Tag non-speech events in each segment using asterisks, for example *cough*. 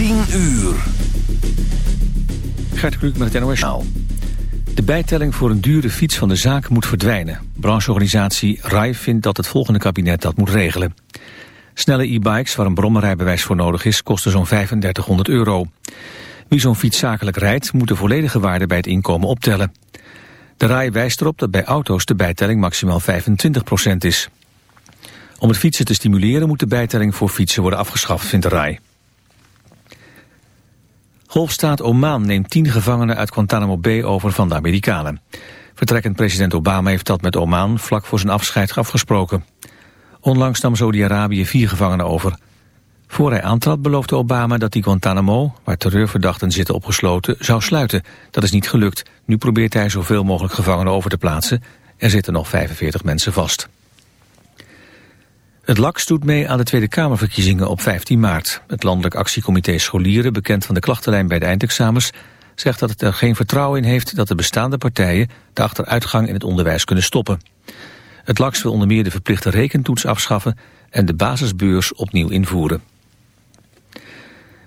10 uur. Gert Kluk met het NOS. De bijtelling voor een dure fiets van de zaak moet verdwijnen. Brancheorganisatie RAI vindt dat het volgende kabinet dat moet regelen. Snelle e-bikes waar een brommerrijbewijs voor nodig is... kosten zo'n 3500 euro. Wie zo'n fiets zakelijk rijdt... moet de volledige waarde bij het inkomen optellen. De RAI wijst erop dat bij auto's de bijtelling maximaal 25% is. Om het fietsen te stimuleren moet de bijtelling voor fietsen worden afgeschaft, vindt de RAI. Golfstaat Oman neemt tien gevangenen uit Guantanamo Bay over van de Amerikanen. Vertrekkend president Obama heeft dat met Oman vlak voor zijn afscheid afgesproken. Onlangs nam Saudi-Arabië vier gevangenen over. Voor hij aantrad beloofde Obama dat die Guantanamo, waar terreurverdachten zitten opgesloten, zou sluiten. Dat is niet gelukt. Nu probeert hij zoveel mogelijk gevangenen over te plaatsen. Er zitten nog 45 mensen vast. Het LAX doet mee aan de Tweede Kamerverkiezingen op 15 maart. Het Landelijk Actiecomité Scholieren, bekend van de klachtenlijn bij de eindexamens, zegt dat het er geen vertrouwen in heeft dat de bestaande partijen de achteruitgang in het onderwijs kunnen stoppen. Het LAX wil onder meer de verplichte rekentoets afschaffen en de basisbeurs opnieuw invoeren.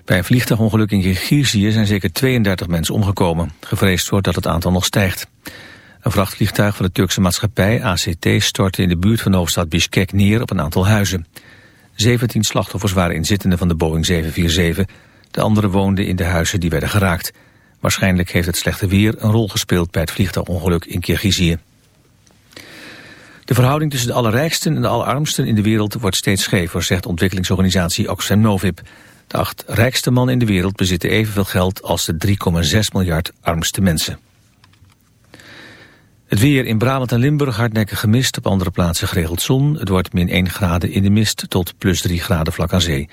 Bij een vliegtuigongeluk in Kirgizië zijn zeker 32 mensen omgekomen. Gevreesd wordt dat het aantal nog stijgt. Een vrachtvliegtuig van de Turkse maatschappij ACT stortte in de buurt van de hoofdstad Bishkek neer op een aantal huizen. 17 slachtoffers waren inzittenden van de Boeing 747. De anderen woonden in de huizen die werden geraakt. Waarschijnlijk heeft het slechte weer een rol gespeeld bij het vliegtuigongeluk in Kirgizië. De verhouding tussen de allerrijksten en de allerarmsten in de wereld wordt steeds schever, zegt ontwikkelingsorganisatie Oxfam Novib. De acht rijkste mannen in de wereld bezitten evenveel geld als de 3,6 miljard armste mensen. Het weer in Brabant en Limburg hardnekkig gemist, op andere plaatsen geregeld zon. Het wordt min 1 graden in de mist tot plus 3 graden vlak aan zee.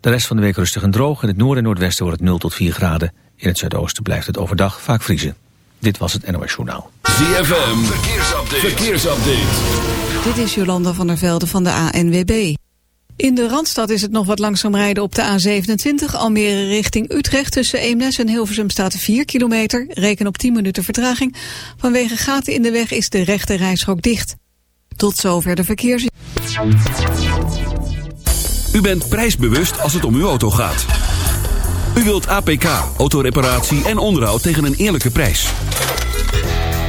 De rest van de week rustig en droog. In het noorden en noordwesten wordt het 0 tot 4 graden. In het zuidoosten blijft het overdag vaak vriezen. Dit was het NOS Journaal. ZFM, verkeersupdate. verkeersupdate. Dit is Jolanda van der Velde van de ANWB. In de Randstad is het nog wat langzaam rijden op de A27. Almere richting Utrecht tussen Eemnes en Hilversum staat 4 kilometer. Reken op 10 minuten vertraging. Vanwege gaten in de weg is de rechte rijstrook dicht. Tot zover de verkeers. U bent prijsbewust als het om uw auto gaat. U wilt APK, autoreparatie en onderhoud tegen een eerlijke prijs.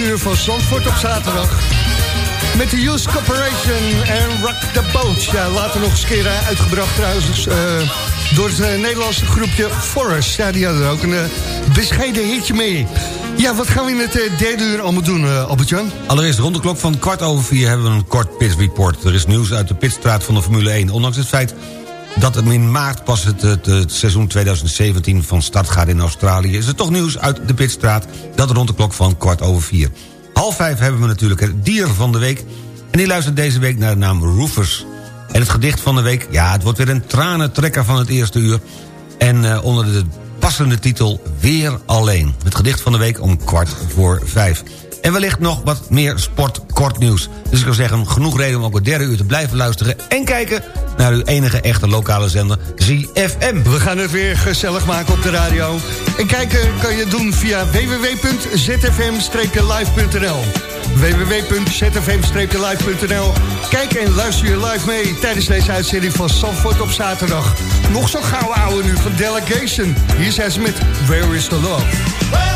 Uur van Zandvoort op zaterdag. Met de Youth Corporation en Rock the Boat. Ja, later nog eens een keer eh, uitgebracht trouwens eh, door het eh, Nederlandse groepje Forest. Ja, die hadden er ook een bescheiden hitje mee. Ja, wat gaan we in het derde uur allemaal doen, Albert-Jan? Allereerst rond de klok van kwart over vier hebben we een kort pit report. Er is nieuws uit de pitstraat van de Formule 1. Ondanks het feit dat in maart pas het, het, het seizoen 2017 van start gaat in Australië... is er toch nieuws uit de pitstraat, dat rond de klok van kwart over vier. Half vijf hebben we natuurlijk het dier van de week... en die luistert deze week naar de naam Roofers. En het gedicht van de week, ja, het wordt weer een tranentrekker van het eerste uur... en eh, onder de passende titel Weer Alleen. Het gedicht van de week om kwart voor vijf. En wellicht nog wat meer sport-kort nieuws. Dus ik zou zeggen, genoeg reden om ook het derde uur te blijven luisteren... en kijken naar uw enige echte lokale zender, ZFM. We gaan het weer gezellig maken op de radio. En kijken kan je doen via www.zfm-live.nl www.zfm-live.nl Kijk en luister je live mee tijdens deze uitzending van Zandvoort op zaterdag. Nog zo gauw ouwe nu van Delegation. Hier zijn ze met? Where is the love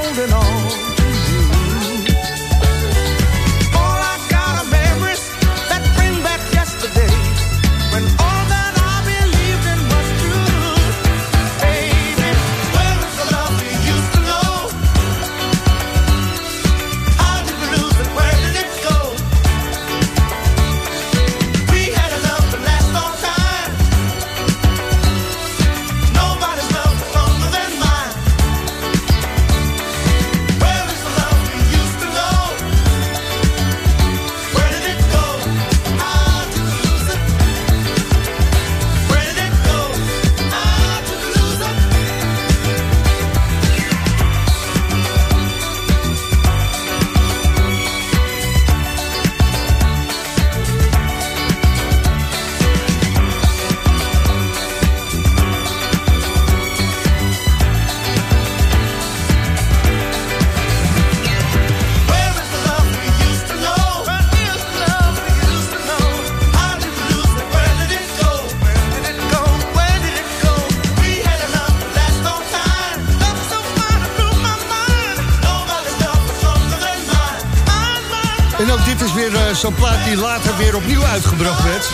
zo'n plaat die later weer opnieuw uitgebracht werd.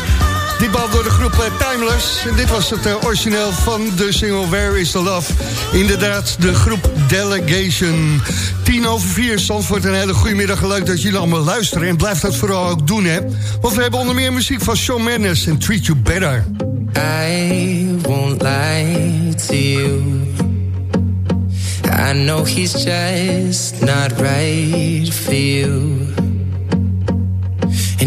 Ditmaal door de groep eh, Timeless. En dit was het eh, origineel van de single Where is the Love. Inderdaad, de groep Delegation. Tien over vier, Zandvoort, een hele goede middag. Leuk dat jullie allemaal luisteren. En blijf dat vooral ook doen, hè. Want we hebben onder meer muziek van Shawn Mendes en Treat You Better. I won't lie to you. I know he's just not right for you.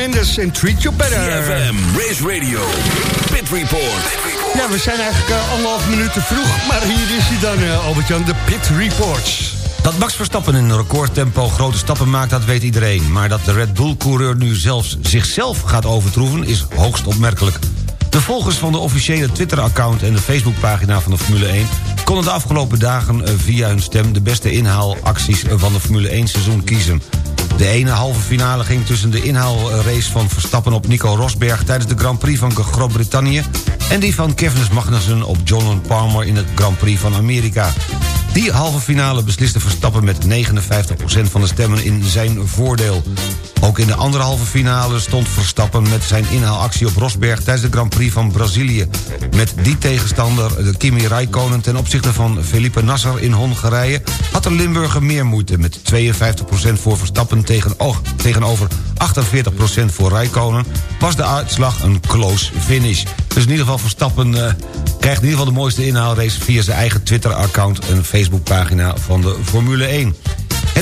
Mendes en Treat You Better. CFM, Race Radio, Pit Report. Ja, we zijn eigenlijk uh, anderhalf minuut te vroeg, maar hier is hij dan, uh, Albert-Jan, de Pit Reports. Dat Max Verstappen in een recordtempo grote stappen maakt, dat weet iedereen. Maar dat de Red Bull-coureur nu zelfs zichzelf gaat overtroeven... is hoogst opmerkelijk. De volgers van de officiële Twitter-account en de Facebookpagina van de Formule 1... konden de afgelopen dagen eh, via hun stem... de beste inhaalacties van de Formule 1-seizoen kiezen. De ene halve finale ging tussen de inhaalrace van Verstappen op Nico Rosberg... tijdens de Grand Prix van Groot-Brittannië... en die van Kevin Magnussen op John Palmer in het Grand Prix van Amerika. Die halve finale besliste Verstappen met 59% van de stemmen in zijn voordeel. Ook in de andere halve finale stond Verstappen met zijn inhaalactie op Rosberg... tijdens de Grand Prix van Brazilië. Met die tegenstander, de Kimi Räikkönen ten opzichte van Felipe Nasser in Hongarije... had de Limburger meer moeite met 52% voor Verstappen tegen, oh, tegenover 48% voor Räikkönen... was de uitslag een close finish. Dus in ieder geval Verstappen eh, krijgt in ieder geval de mooiste inhaalrace... via zijn eigen Twitter-account en Facebookpagina van de Formule 1.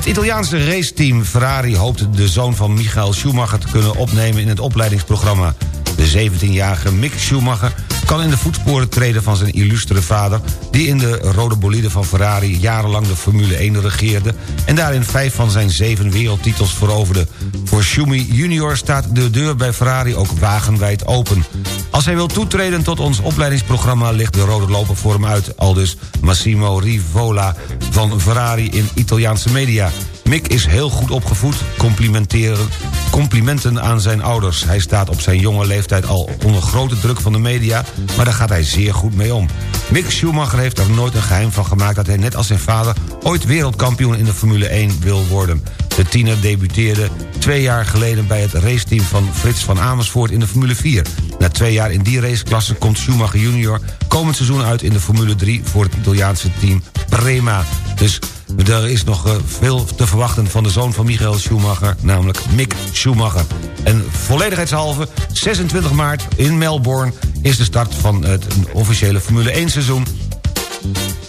Italiaanse raceteam Ferrari hoopt de zoon van Michael Schumacher te kunnen opnemen in het opleidingsprogramma. De 17-jarige Mick Schumacher kan in de voetsporen treden van zijn illustere vader... die in de rode bolide van Ferrari jarenlang de Formule 1 regeerde... en daarin vijf van zijn zeven wereldtitels veroverde. Voor Schumi junior staat de deur bij Ferrari ook wagenwijd open. Als hij wil toetreden tot ons opleidingsprogramma... ligt de rode loper voor hem uit, aldus Massimo Rivola van Ferrari in Italiaanse media. Mick is heel goed opgevoed, complimenteren, Complimenten aan zijn ouders. Hij staat op zijn jonge leeftijd al onder grote druk van de media... maar daar gaat hij zeer goed mee om. Mick Schumacher heeft er nooit een geheim van gemaakt... dat hij net als zijn vader ooit wereldkampioen in de Formule 1 wil worden. De tiener debuteerde twee jaar geleden bij het raceteam van Frits van Amersfoort in de Formule 4. Na twee jaar in die raceklasse komt Schumacher junior komend seizoen uit in de Formule 3 voor het Italiaanse team Prema. Dus er is nog eh, veel te verwachten van de zoon van Michael Schumacher, namelijk Mick Schumacher. En volledigheidshalve, 26 maart in Melbourne... is de start van het officiële Formule 1 seizoen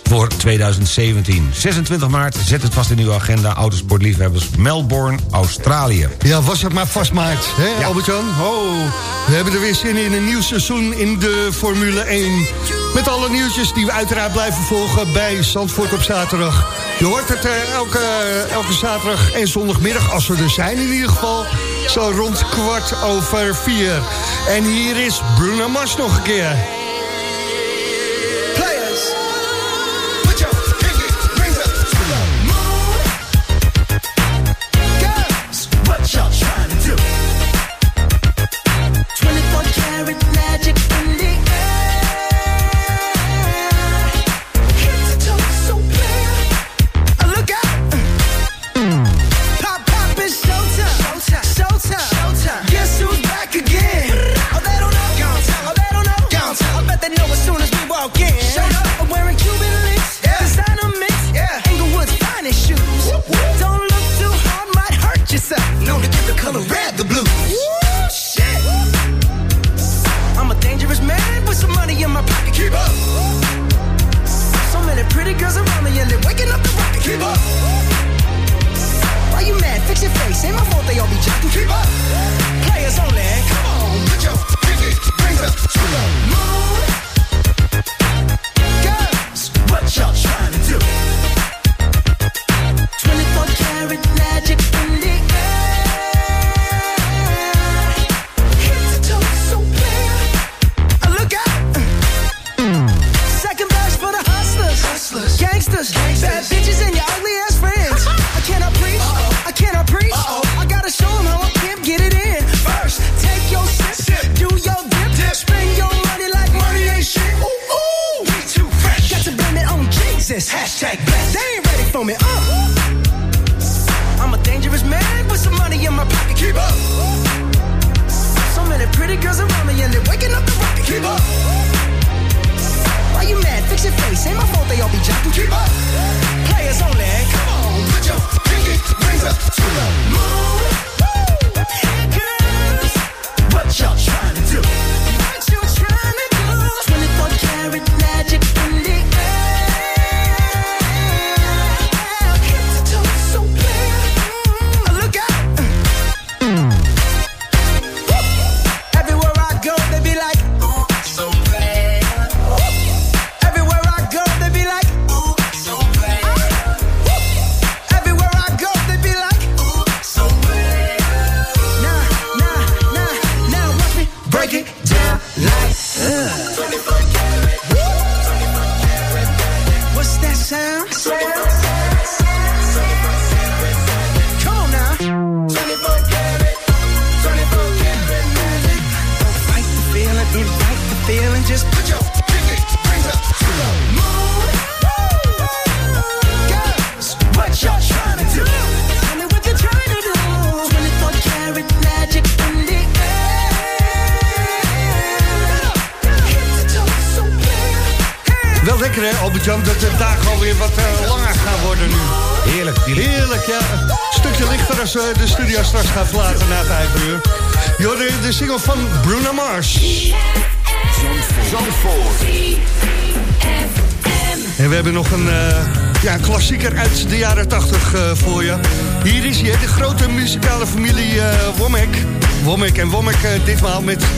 voor 2017. 26 maart, zet het vast in uw agenda. Autosportliefhebbers Melbourne, Australië. Ja, was het maar vast maart, hè ja. Albert-Jan? Oh, we hebben er weer zin in een nieuw seizoen in de Formule 1. Met alle nieuwtjes die we uiteraard blijven volgen bij Zandvoort op zaterdag. Je hoort het eh, elke, elke zaterdag en zondagmiddag, als we er zijn in ieder geval... zo rond kwart over vier. En hier is Bruno Mars nog een keer.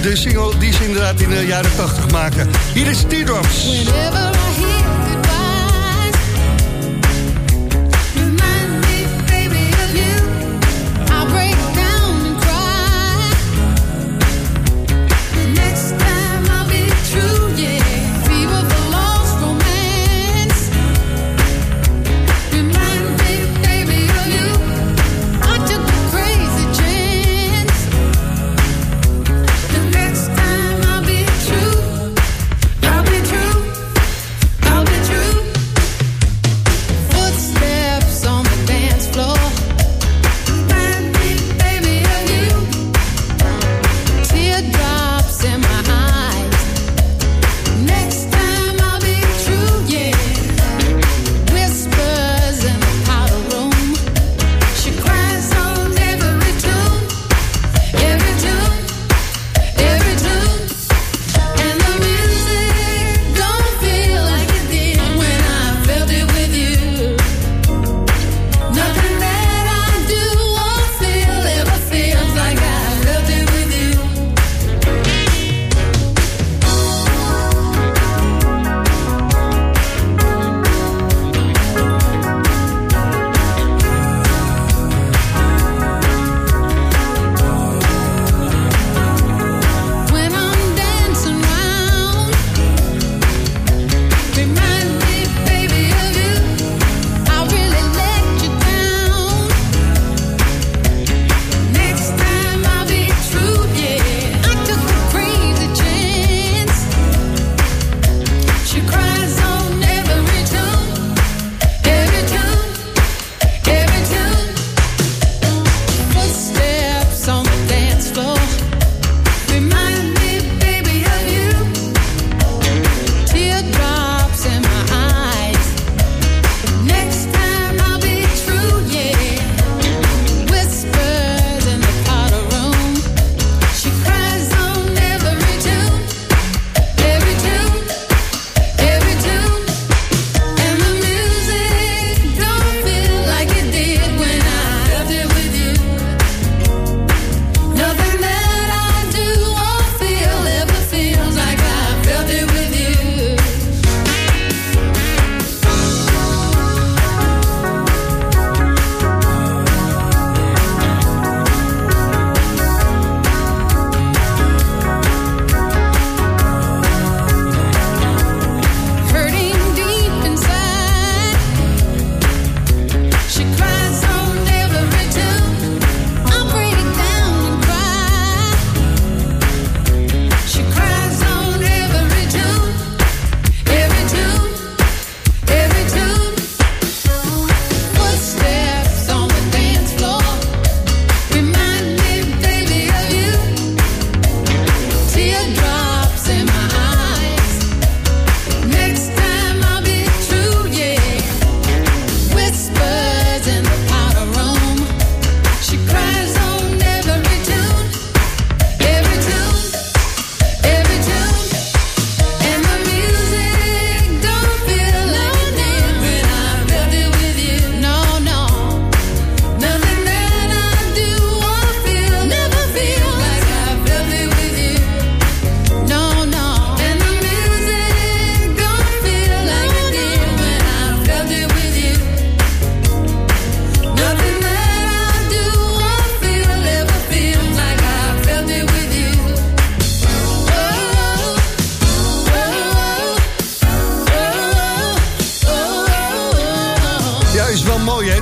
de single die ze inderdaad in de jaren 80 maken. Hier is Teardrops.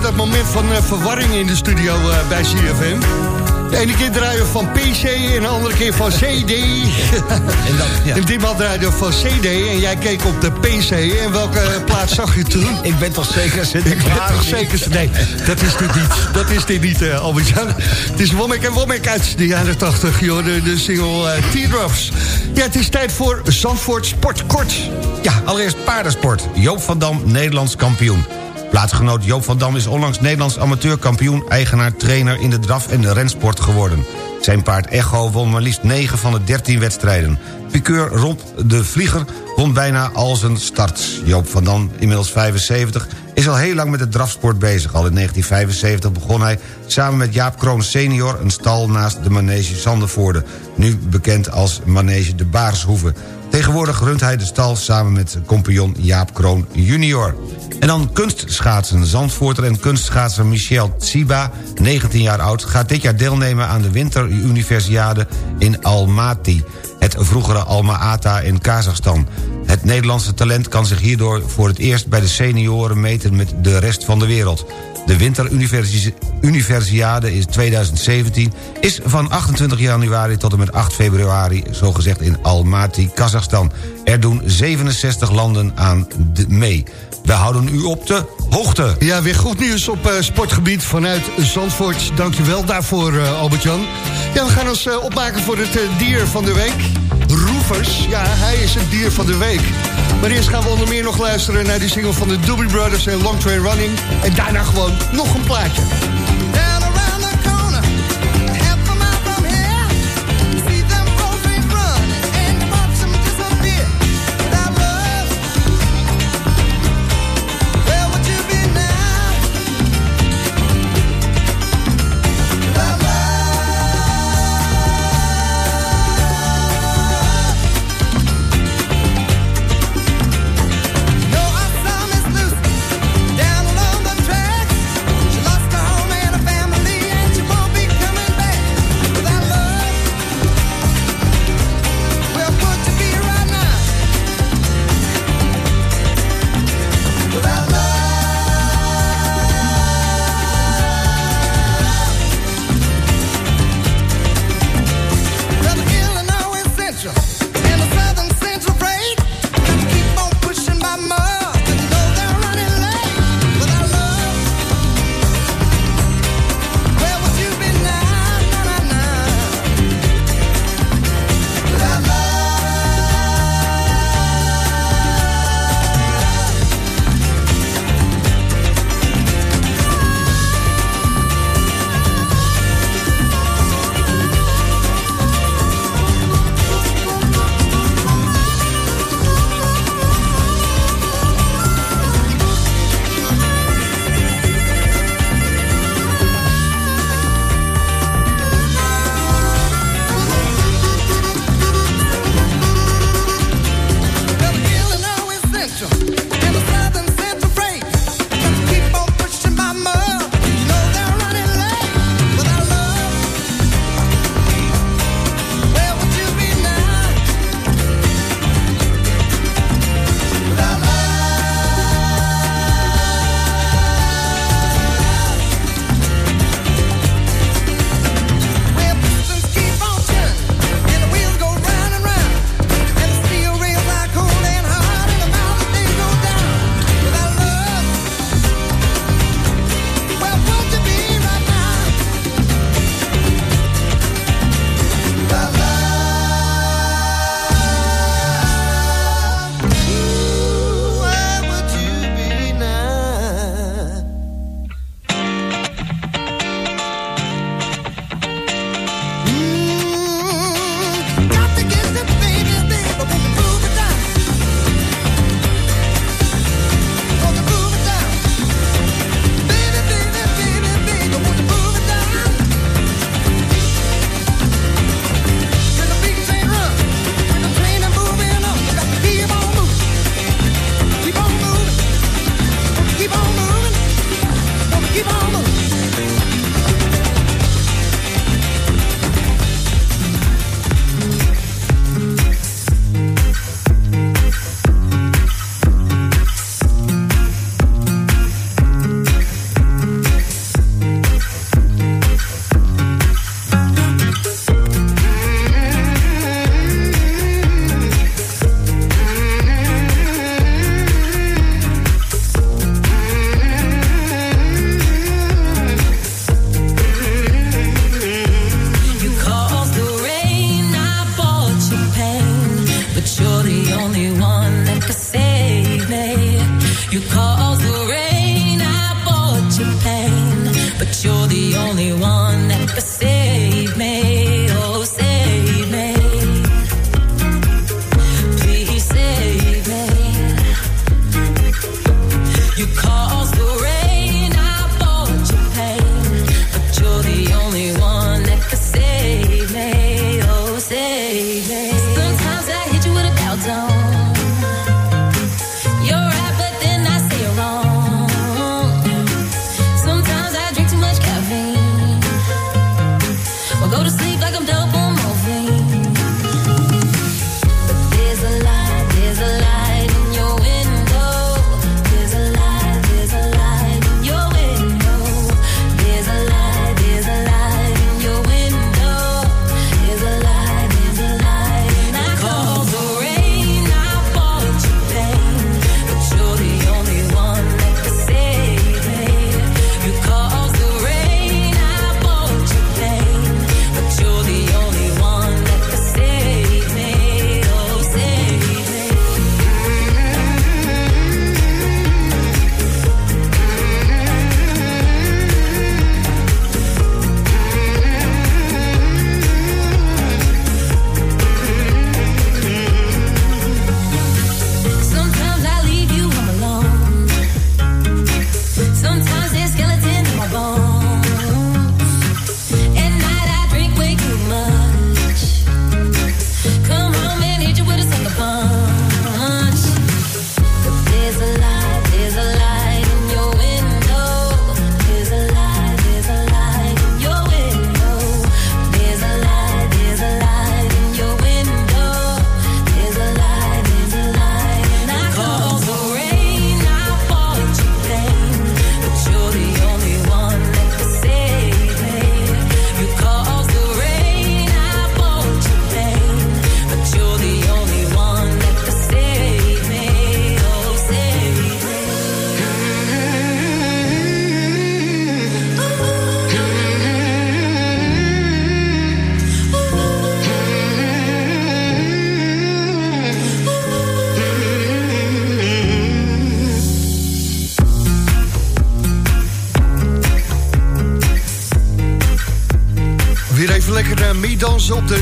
Eh, verwarring in de studio eh, bij CFM. De ene keer draaien we van PC en de andere keer van CD. En, dan, ja. En ditmaal van CD en jij keek op de PC. En welke plaats zag je toen? Ik ben toch zeker Ik ben toch zeker... Nee, dat is dit niet. Dat is dit niet, uh, Albert-Jan. Het is Womack en Womack uit de jaren 80, joh. De, de single uh, Teardrops. Ja, het is tijd voor Zandvoort Sport Kort. Ja, allereerst paardensport. Joop van Dam, Nederlands kampioen. Plaatsgenoot Joop van Dam is onlangs Nederlands amateurkampioen... eigenaar, trainer in de draf- en de rensport geworden. Zijn paard Echo won maar liefst 9 van de 13 wedstrijden. Piqueur Rob de Vlieger won bijna al zijn starts. Joop van Dam, inmiddels 75, is al heel lang met de drafsport bezig. Al in 1975 begon hij samen met Jaap Kroon senior... een stal naast de manege Zandervoorde... nu bekend als manege de Baarshoeve. Tegenwoordig runt hij de stal samen met compagnon Jaap Kroon junior. En dan kunstschaatsen. Zandvoorter en kunstschaatser Michel Tsiba, 19 jaar oud... gaat dit jaar deelnemen aan de winteruniversiade in Almaty... het vroegere Alma-Ata in Kazachstan. Het Nederlandse talent kan zich hierdoor voor het eerst bij de senioren meten... met de rest van de wereld. De winteruniversiade is 2017 is van 28 januari tot en met 8 februari... zogezegd in Almaty, Kazachstan. Er doen 67 landen aan mee. We houden u op de hoogte. Ja, weer goed nieuws op eh, sportgebied vanuit Zandvoort. Dankjewel daarvoor, eh, Albert-Jan. Ja, we gaan ons eh, opmaken voor het dier van de week. Roevers, ja, hij is het dier van de week. Maar eerst gaan we onder meer nog luisteren naar die single van de Doobie Brothers en Long Train Running. En daarna gewoon nog een plaatje.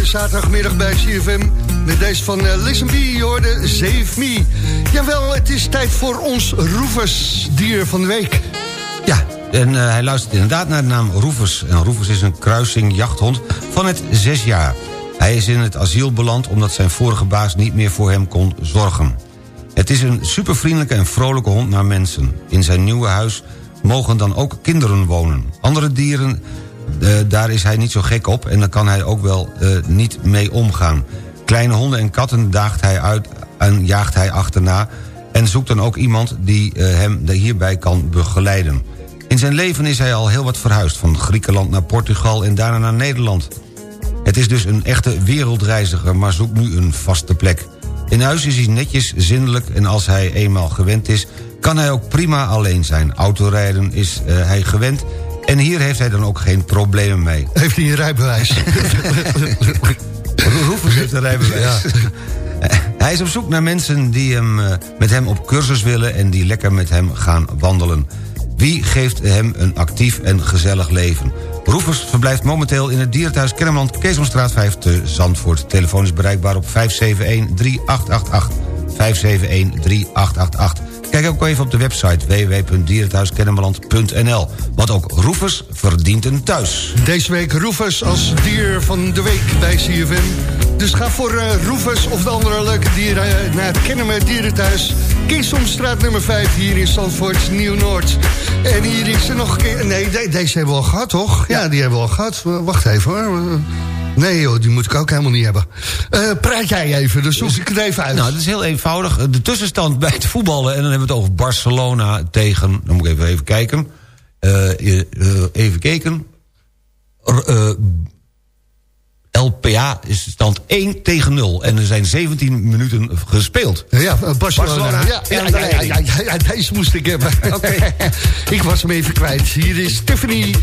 Zaterdagmiddag bij CFM. Met deze van uh, Listen Be, je Save Me. Jawel, het is tijd voor ons Roevers dier van de week. Ja, en eh, hij luistert inderdaad naar de naam Roefus. En Roefus is een kruising jachthond van het zes jaar. Hij is in het asiel beland omdat zijn vorige baas niet meer voor hem kon zorgen. Het is een supervriendelijke en vrolijke hond naar mensen. In zijn nieuwe huis mogen dan ook kinderen wonen. Andere dieren, daar is hij niet zo gek op... en daar kan hij ook wel eh, niet mee omgaan. Kleine honden en katten daagt hij uit en jaagt hij achterna... en zoekt dan ook iemand die eh, hem hierbij kan begeleiden. In zijn leven is hij al heel wat verhuisd... van Griekenland naar Portugal en daarna naar Nederland. Het is dus een echte wereldreiziger, maar zoekt nu een vaste plek. In huis is hij netjes, zindelijk en als hij eenmaal gewend is... kan hij ook prima alleen zijn. Autorijden is eh, hij gewend en hier heeft hij dan ook geen problemen mee. *laughs* Heeft hij een rijbewijs? Roefus heeft een rijbewijs. *laughs* Hij is op zoek naar mensen die hem, eh, met hem op cursus willen... en die lekker met hem gaan wandelen. Wie geeft hem een actief en gezellig leven? Roefers verblijft momenteel in het dierenthuis Kennemerland... Keesomstraat 5 te Zandvoort. Telefoon is bereikbaar op 571-3888. 571-3888. Kijk ook even op de website www.dierenthuiskennemerland.nl. Want ook Roefers verdient een thuis. Deze week Roefers als dier van de week bij CFM. Dus ga voor uh, Roefers of de andere leuke dieren uh, naar het Kennemer Dierenthuis. Kiesomstraat nummer 5 hier in Zandvoort, Nieuw-Noord. En hier is er nog een keer... Nee, de- deze hebben we al gehad, toch? Ja, die hebben we al gehad. Wacht even hoor. Nee joh, die moet ik ook helemaal niet hebben. Uh, praat jij even, dan zoek ik het even uit. Nou, het is heel eenvoudig. De tussenstand bij het voetballen... en dan hebben we het over Barcelona tegen... dan moet ik even, even kijken. Eh, eh, even kijken. Eh, LPA is stand 1 tegen 0. En er zijn 17 minuten gespeeld. Ja, Barcelona. Barcelona. Ja, ja, ja, ja, ja, ja, ja, deze moest ik hebben. *laughs* Oké. *laughs* ik was hem even kwijt. Hier is Tiffany.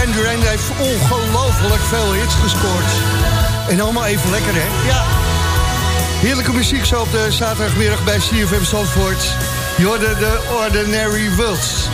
Duran Duran heeft ongelooflijk veel hits gescoord. En allemaal even lekker, hè? Ja. Heerlijke muziek zo op de zaterdagmiddag bij CFM Zandvoort. Je hoorde de Ordinary Worlds.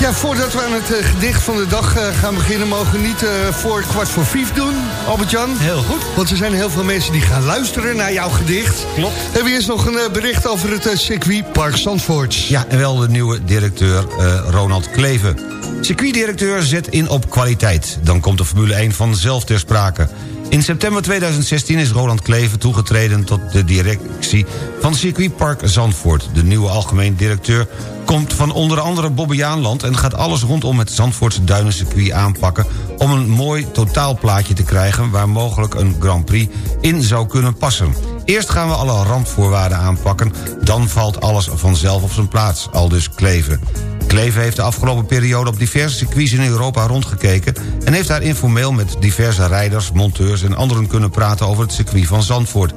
Ja, voordat we aan het eh, gedicht van de dag eh, gaan beginnen... mogen we niet eh, voor kwart voor vijf doen, Albert-Jan. Heel goed. Want er zijn heel veel mensen die gaan luisteren naar jouw gedicht. Klopt. Hebben we eerst nog een bericht over het circuit Park Zandvoort. Ja, en wel de nieuwe directeur eh, Ronald Kleven. Circuitdirecteur zet in op kwaliteit. Dan komt de Formule 1 vanzelf ter sprake. In september 2016 is Roland Kleven toegetreden tot de directie van circuitpark Zandvoort. De nieuwe algemeen directeur komt van onder andere Bobbejaanland... en gaat alles rondom het Zandvoortse duinencircuit aanpakken... om een mooi totaalplaatje te krijgen... waar mogelijk een Grand Prix in zou kunnen passen. Eerst gaan we alle randvoorwaarden aanpakken... dan valt alles vanzelf op zijn plaats, al dus Kleven. Kleven heeft de afgelopen periode op diverse circuits in Europa rondgekeken... en heeft daar informeel met diverse rijders, monteurs en anderen kunnen praten over het circuit van Zandvoort.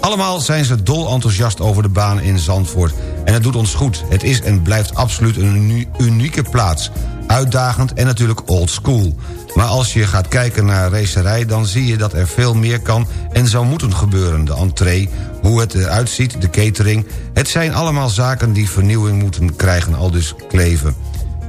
Allemaal zijn ze dol enthousiast over de baan in Zandvoort. En het doet ons goed. Het is en blijft absoluut een uni- unieke plaats. Uitdagend en natuurlijk old school. Maar als je gaat kijken naar racerij... dan zie je dat er veel meer kan en zou moeten gebeuren. De entree, hoe het eruit ziet, de catering... het zijn allemaal zaken die vernieuwing moeten krijgen, al dus kleven.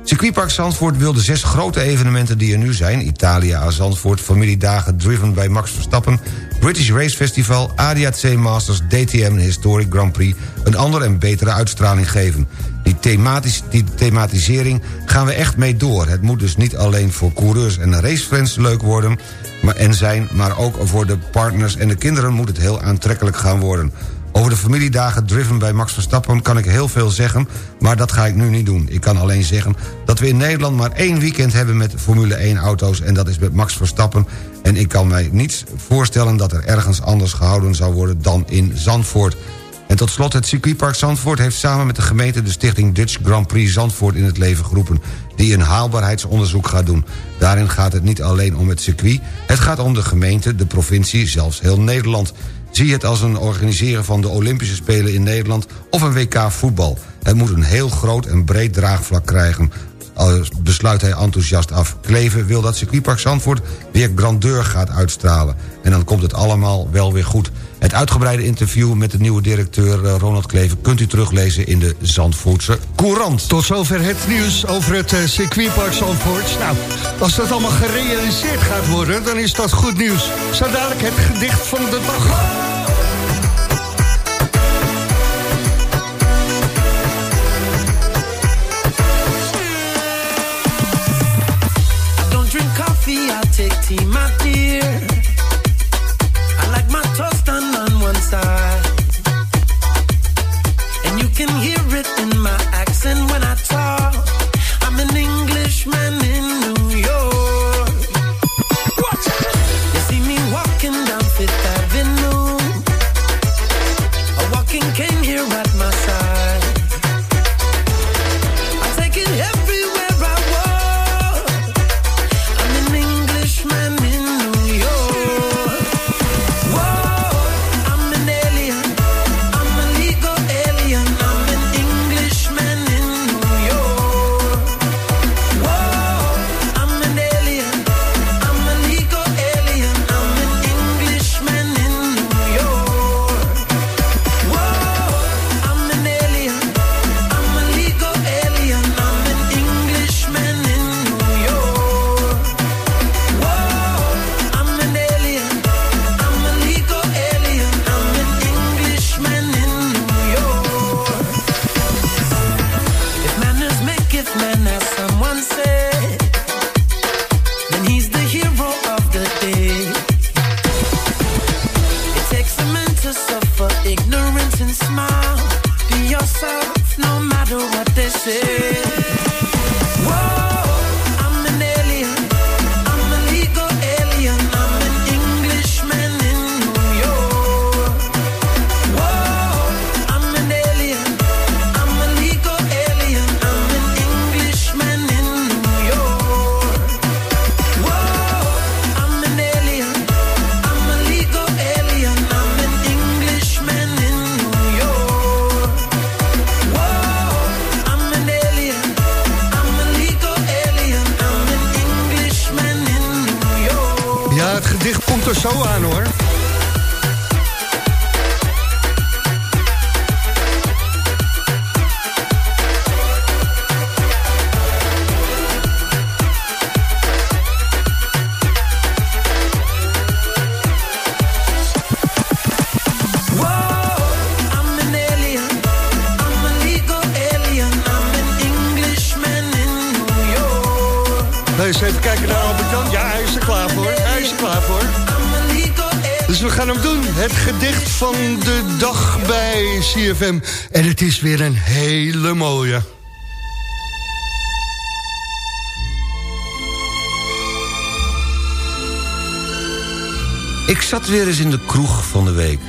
Circuitpark Zandvoort wil de zes grote evenementen die er nu zijn... Italia aan Zandvoort, familiedagen driven bij Max Verstappen... British Race Festival, ADAC Masters, DTM en Historic Grand Prix... een andere en betere uitstraling geven. Die, thematisch, die thematisering gaan we echt mee door. Het moet dus niet alleen voor coureurs en racefans leuk worden... Maar, en zijn, maar ook voor de partners en de kinderen moet het heel aantrekkelijk gaan worden. Over de familiedagen driven bij Max Verstappen kan ik heel veel zeggen... maar dat ga ik nu niet doen. Ik kan alleen zeggen dat we in Nederland maar één weekend hebben... met Formule 1 auto's en dat is met Max Verstappen... en ik kan mij niets voorstellen dat er ergens anders gehouden zou worden... dan in Zandvoort. En tot slot, het circuitpark Zandvoort heeft samen met de gemeente... de stichting Dutch Grand Prix Zandvoort in het leven geroepen... die een haalbaarheidsonderzoek gaat doen. Daarin gaat het niet alleen om het circuit... het gaat om de gemeente, de provincie, zelfs heel Nederland... Zie het als een organiseren van de Olympische Spelen in Nederland... of een WK voetbal. Het moet een heel groot en breed draagvlak krijgen. Besluit hij enthousiast af. Kleven wil dat circuitpark Zandvoort weer grandeur gaat uitstralen. En dan komt het allemaal wel weer goed. Het uitgebreide interview met de nieuwe directeur eh, Ronald Kleven... kunt u teruglezen in de Zandvoortse Courant. Tot zover het nieuws over het eh, circuitpark Zandvoort. Nou, als dat allemaal gerealiseerd gaat worden, dan is dat goed nieuws. Zo dadelijk het gedicht van de dag. I don't drink coffee, I take tea, my dear. And you can hear it in my accent when I talk. I'm an Englishman En het is weer een hele mooie. Ik zat weer eens in de kroeg van de week.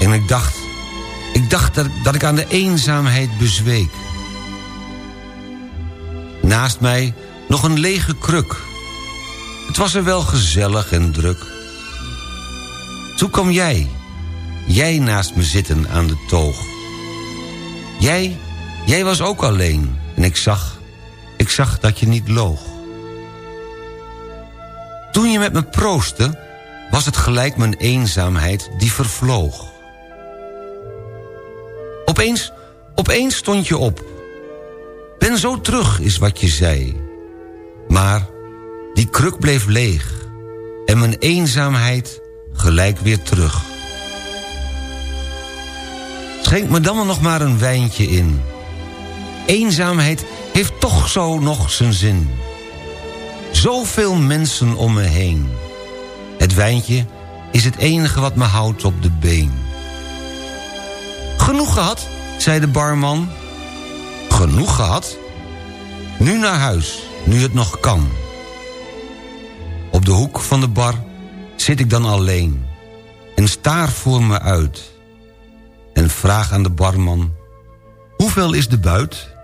En ik dacht... Ik dacht dat, dat ik aan de eenzaamheid bezweek. Naast mij nog een lege kruk. Het was er wel gezellig en druk. Toen kwam jij. Jij naast me zitten aan de toog. Jij, jij was ook alleen. En ik zag, ik zag dat je niet loog. Toen je met me proostte, was het gelijk mijn eenzaamheid die vervloog. Opeens, opeens stond je op. Ben zo terug, is wat je zei. Maar die kruk bleef leeg. En mijn eenzaamheid gelijk weer terug. Schenk me dan nog maar een wijntje in. Eenzaamheid heeft toch zo nog zijn zin. Zoveel mensen om me heen. Het wijntje is het enige wat me houdt op de been. Genoeg gehad, zei de barman. Genoeg gehad? Nu naar huis, nu het nog kan. Op de hoek van de bar zit ik dan alleen... en staar voor me uit... en vraag aan de barman... hoeveel is de buit?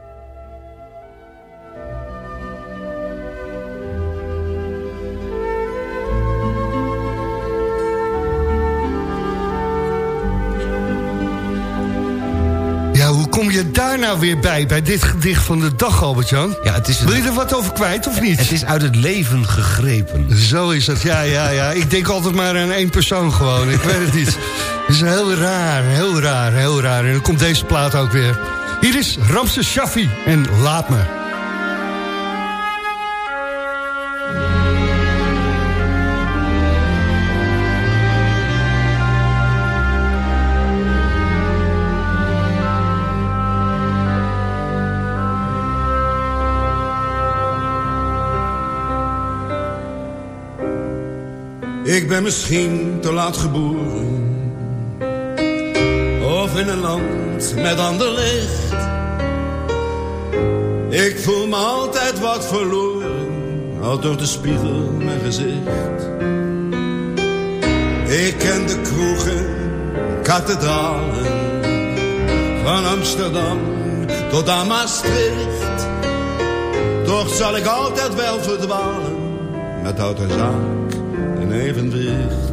Ja, hoe kom je daar nou weer bij, bij dit gedicht van de dag, Albert-Jan? Ja, het is Wil je er wat over kwijt, of niet? Het is uit het leven gegrepen. Zo is het, ja, ja, ja. Ik denk altijd maar aan één persoon gewoon, ik weet het niet. Is heel raar, heel raar, heel raar. En dan komt deze plaat ook weer. Hier is Ramses Shaffi en Laat Me. Ik ben misschien te laat geboren. In een land met ander licht. Ik voel me altijd wat verloren. Al door de spiegel mijn gezicht. Ik ken de kroegen, kathedralen. Van Amsterdam tot aan Maastricht. Toch zal ik altijd wel verdwalen. Met hout en zaak en evenwicht.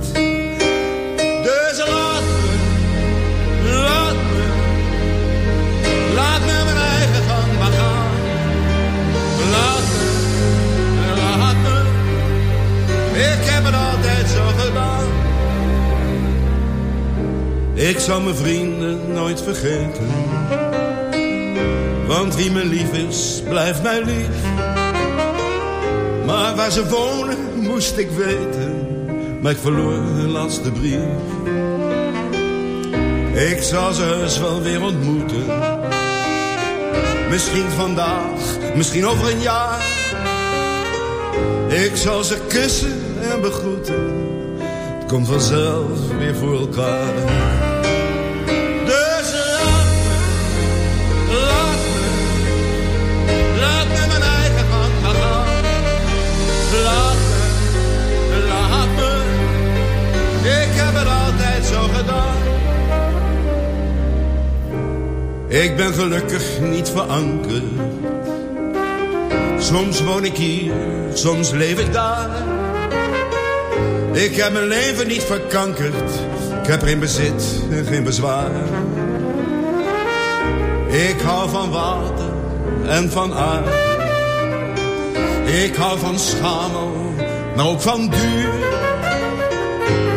Ik zal mijn vrienden nooit vergeten. Want wie me lief is, blijft mij lief. Maar waar ze wonen, moest ik weten. Maar ik verloor hun laatste brief. Ik zal ze heus wel weer ontmoeten. Misschien vandaag, misschien over een jaar. Ik zal ze kussen en begroeten. Komt vanzelf weer voor elkaar. Dus laat me, laat me, laat me mijn eigen gang gaan. Laat me, laat me, ik heb het altijd zo gedaan. Ik ben gelukkig niet verankerd. Soms woon ik hier, soms leef ik daar. Ik heb mijn leven niet verkankerd. Ik heb geen bezit en geen bezwaar. Ik hou van water en van aard. Ik hou van schamel, maar ook van duur.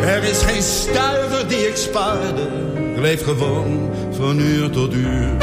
Er is geen stuiver die ik spaarde. Ik leef gewoon van uur tot uur.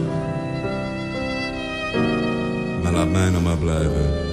en laat mij nog maar blijven.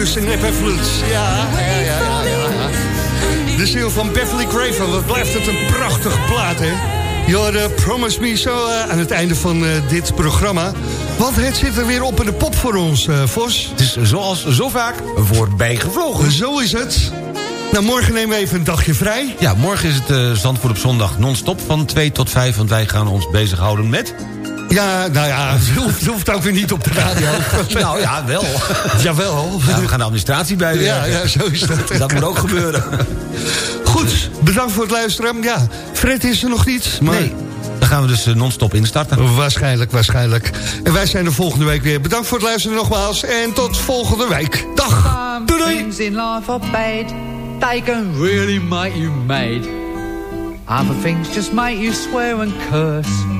tussen nep en vloed. Ja, ja, ja, ja, ja. De ziel van Beverly Craven, wat blijft het een prachtig plaat, hè? Jorden, promise me zo eh, aan het einde van eh, dit programma. Want het zit er weer op in de pop voor ons, eh, Vos. Het is zoals zo vaak wordt bijgevlogen. Zo is het. Nou, morgen nemen we even een dagje vrij. Ja, morgen is het Zandvoort op zondag non-stop van 2 tot 5. Want wij gaan ons bezighouden met ja, nou ja, *laughs* het hoeft, ook weer niet op de radio. *laughs* nou ja, wel. *laughs* Jawel. Ja, we gaan de administratie bij. Ja, ja, zo is dat. Dat moet ook gebeuren. Goed, bedankt voor het luisteren. Ja, Fred is er nog niet. Maar Nee. Dan gaan we dus eh, non-stop instarten. Waarschijnlijk, waarschijnlijk. En wij zijn er volgende week weer. Bedankt voor het luisteren nogmaals. En tot volgende week. Dag. Doei doei. Things in life are bad. They can really make you mad. Other things just make you swear and curse.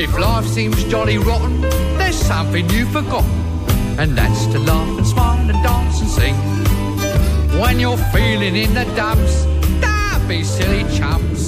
If life seems jolly rotten, there's something you've forgotten. And that's to laugh and smile and dance and sing. When you're feeling in the dumps, don't be silly chumps.